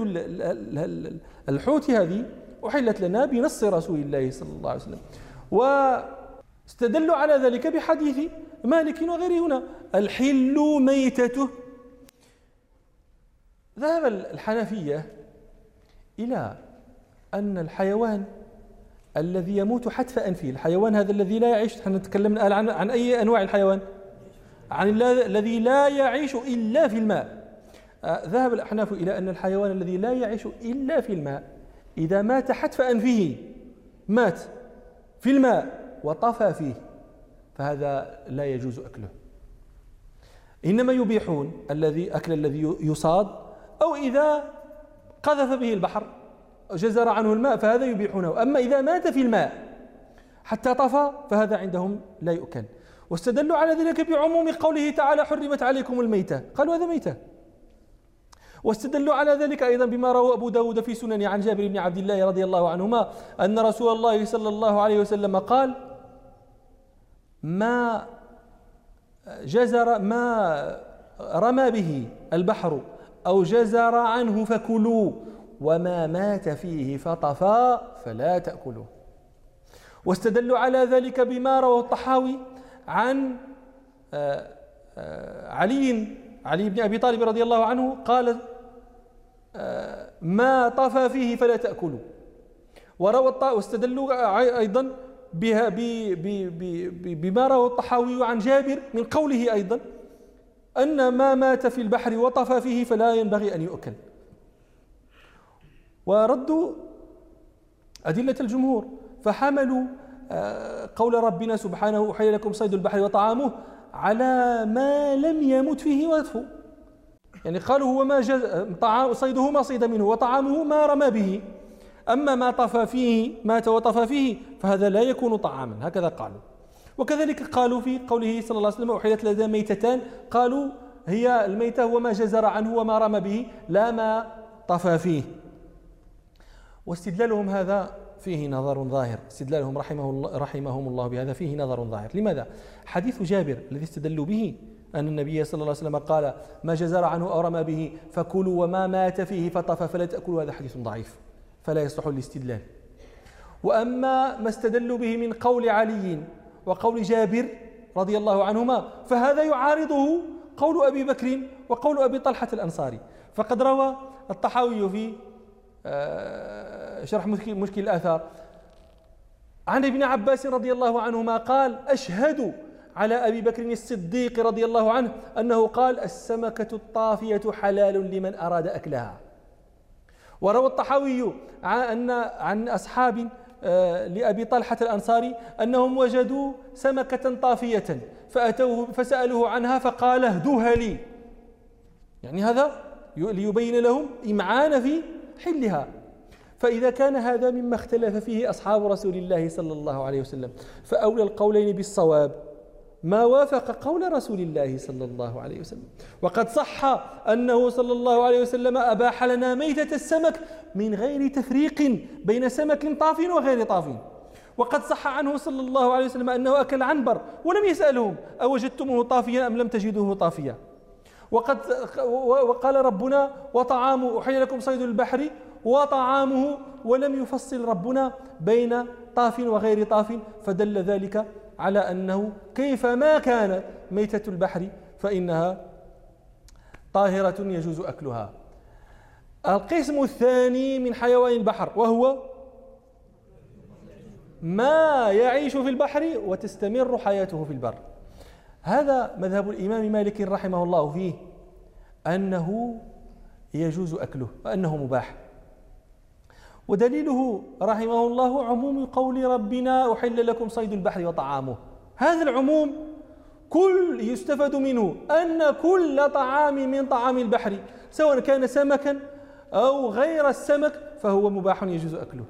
S1: الحوت هذه أحلت لنا بنص رسول الله صلى الله عليه وسلم. واستدلوا على ذلك بحديث مالك وغيره هنا. الحل ميتته ذهب الحنفية إلى أن الحيوان الذي يموت حتف أنفه الحيوان هذا الذي لا يعيش نحن نتكلم الآن عن, عن أي أنواع الحيوان؟ عن الذي لا يعيش إلا في الماء. آه، ذهب الأحناف إلى أن الحيوان الذي لا يعيش إلا في الماء إذا مات حتف أنفه مات في الماء وطفى فيه فهذا لا يجوز أكله. إنما يبيحون الذي أكل الذي يصاد أو إذا قذف به البحر جزر عنه الماء فهذا يبيحونه. أما إذا مات في الماء حتى طفى فهذا عندهم لا يؤكل. واستدلوا على ذلك بعموم قوله تعالى حرمت عليكم الميتة. قالوا هذا ميتة. واستدلوا على ذلك أيضا بما روى أبو داود في سنن عن جابر بن عبد الله رضي الله عنهما أن رسول الله صلى الله عليه وسلم قال ما جزر ما رمى به البحر أو جزر عنه فكلوا وما مات فيه فطفى فلا تأكلوه. واستدلوا على ذلك بما روى الطحاوي عن آه، آه، علي علي بن أبي طالب رضي الله عنه قال آه، ما طفى فيه فلا تأكلوا. وروى واستدلوا أيضا بها بما روى الطحاوي عن جابر من قوله أيضا أن ما مات في البحر وطفى فيه فلا ينبغي أن يؤكل. وردوا أدلة الجمهور فحملوا آه، قول ربنا سبحانه أحيي لكم صيد البحر وطعامه على ما لم يمت فيه ويطفو يعني قالوا هو ما جز... طعام صيده ما صيد منه وطعامه ما رمى به. أما ما طفى فيه مات وطفى فيه فهذا لا يكون طعاما. هكذا قالوا. وكذلك قالوا في قوله صلى الله عليه وسلم أحيلت لدى ميتتان. قالوا هي الميتة هو ما جزر عنه وما رمى به لا ما طفى فيه. واستدلالهم هذا فيه نظر ظاهر. استدلالهم رحمه الله رحمهم الله بهذا فيه نظر ظاهر. لماذا؟ حديث جابر الذي استدلوا به أن النبي صلى الله عليه وسلم قال ما جزر عنه أو رمى به فكلوا وما مات فيه فطف فلا تأكلوا هذا حديث ضعيف. فلا يصلح الاستدلال. وأما ما استدلوا به من قول علي وقول جابر رضي الله عنهما فهذا يعارضه قول أبي بكر وقول أبي طلحة الأنصاري. فقد روى الطحاوي في آه، شرح مشكل الآثار. عن ابن عباس رضي الله عنهما قال أشهد على أبي بكر الصديق رضي الله عنه أنه قال السمكة الطافية حلال لمن أراد أكلها. وروى الطحاوي عن أصحاب لأبي طلحة الأنصاري أنهم وجدوا سمكة طافية فأتوه فسألوه عنها فقال اهدوها لي. يعني هذا ليبين لهم إمعان في حلها. فإذا كان هذا مما اختلف فيه أصحاب رسول الله صلى الله عليه وسلم. فأولى القولين بالصواب. ما وافق قول رسول الله صلى الله عليه وسلم. وقد صح أنه صلى الله عليه وسلم أباح لنا ميتة السمك من غير تفريق بين سمك طاف وغير طاف. وقد صح عنه صلى الله عليه وسلم أنه أكل عنبر ولم يسألهم أوجدتموه طافيا أم لم تجدوه طافيا. وقد وقال ربنا وطعامه أحيي لكم صيد البحر وطعامه ولم يفصل ربنا بين طاف وغير طاف. فدل ذلك على أنه كيفما كانت ميتة البحر فإنها طاهرة يجوز أكلها. القسم الثاني من حيوان البحر وهو ما يعيش في البحر وتستمر حياته في البر. هذا مذهب الإمام مالك رحمه الله فيه أنه يجوز أكله وأنه مباح. ودليله رحمه الله عموم قول ربنا أحل لكم صيد البحر وطعامه. هذا العموم كل يستفاد منه أن كل طعام من طعام البحر سواء كان سمكا أو غير السمك فهو مباح يجوز أكله.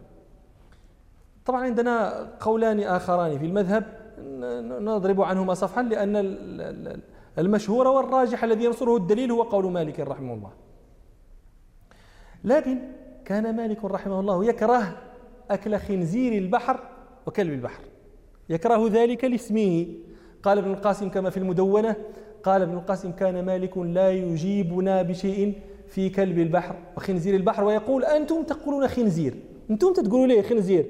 S1: طبعا عندنا قولان آخران في المذهب نضرب عنهما صفحا لأن المشهور والراجح الذي ينصره الدليل هو قول مالك رحمه الله. لكن كان مالك رحمه الله يكره أكل خنزير البحر وكلب البحر. يكره ذلك لاسمه. قال ابن القاسم كما في المدونة قال ابن القاسم كان مالك لا يجيبنا بشيء في كلب البحر وخنزير البحر ويقول أنتم تقولون خنزير. أنتم تقولوا ليه خنزير؟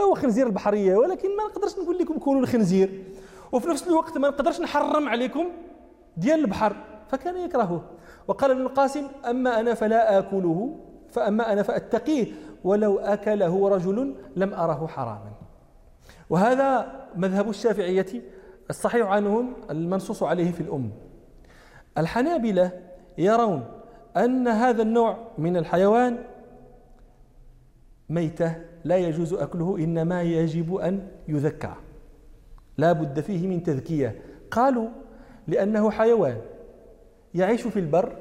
S1: هو خنزير البحرية ولكن ما نقدرش نقول لكم كونوا الخنزير. وفي نفس الوقت ما نقدرش نحرم عليكم ديال البحر فكان يكرهه. وقال ابن القاسم أما أنا فلا آكله فأما أنا فأتقيه ولو أكله رجل لم أره حراما. وهذا مذهب الشافعية الصحيح عنهم المنصوص عليه في الأم. الحنابلة يرون أن هذا النوع من الحيوان ميتة لا يجوز أكله إنما يجب أن يذكى. لا بد فيه من تذكية. قالوا لأنه حيوان يعيش في البر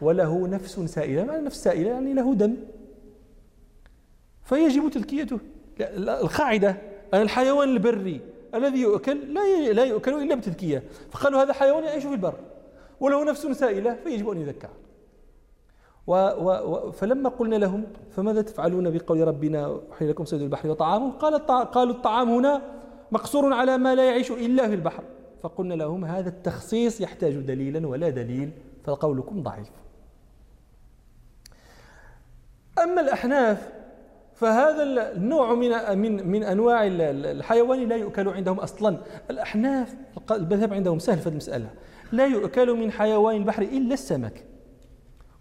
S1: وله نفس سائلة. معنى نفس سائلة؟ يعني له دم. فيجب تذكيته. القاعدة أن الحيوان البري الذي يؤكل لا لا يؤكل إلا بتذكية. فقالوا هذا حيوان يعيش في البر وله نفس سائلة فيجب أن يذكى. و و فلما قلنا لهم فماذا تفعلون بقول ربنا أحيي لكم سيد البحر وطعامه؟ قال قالوا الطعام هنا مقصور على ما لا يعيش إلا في البحر. فقلنا لهم هذا التخصيص يحتاج دليلا ولا دليل فقولكم ضعيف. أما الأحناف فهذا النوع من من من أنواع الحيوان لا يؤكل عندهم أصلا. الأحناف المذهب عندهم سهل في المسألة. لا يؤكل من حيوان البحر إلا السمك.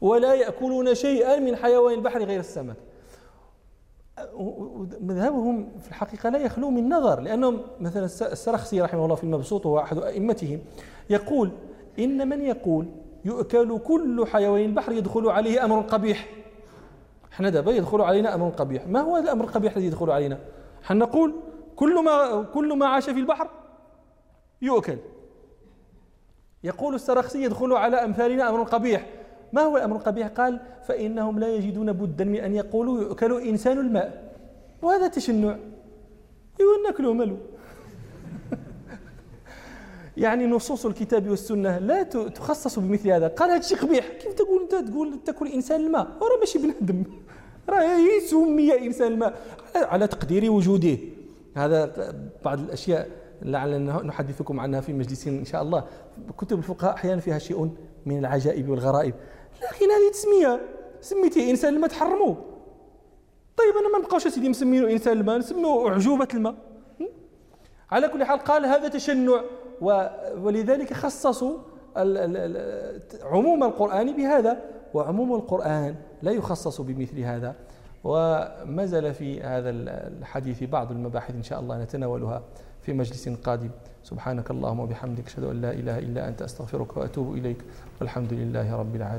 S1: ولا يأكلون شيئا من حيوان البحر غير السمك. مذهبهم في الحقيقة لا يخلو من نظر لأنهم مثلا السرخسي رحمه الله في المبسوط وهو أحد ائمتهم يقول إن من يقول يؤكل كل حيوان البحر يدخل عليه أمر قبيح. إحنا دابا يدخل علينا أمر قبيح. ما هو الأمر القبيح الذي يدخل علينا؟ حنا نقول كل ما كل ما عاش في البحر يؤكل. يقول السرخسي يدخل على أمثالنا أمر قبيح. ما هو الأمر القبيح؟ قال فإنهم لا يجدون بدا من أن يقولوا يؤكل إنسان الماء. وهذا تشنع. ايوا ناكلوا مالو يعني نصوص الكتاب والسنة لا تخصص بمثل هذا. قال هذا الشيء قبيح. كيف تقول أنت تقول تأكل إنسان الماء؟ راه ماشي بنادم. راه سمي إنسان الماء. على تقدير وجوده. هذا بعض الأشياء لعلنا نحدثكم عنها في مجلس إن شاء الله. كتب الفقهاء أحيانا فيها شيء من العجائب والغرائب. لكن هذه تسمية. سميتيه إنسان الماء تحرموه. طيب أنا ما نبقاوش سيدي مسمينه إنسان الماء نسميه عجوبة الماء. على كل حال قال هذا تشنع ولذلك خصصوا عموم القرآن بهذا وعموم القرآن لا يخصص بمثل هذا. وما زال في هذا الحديث بعض المباحث إن شاء الله نتناولها في مجلس قادم. سبحانك اللهم وبحمدك أشهد أن لا إله إلا أنت أستغفرك وأتوب إليك. والحمد لله رب العالمين.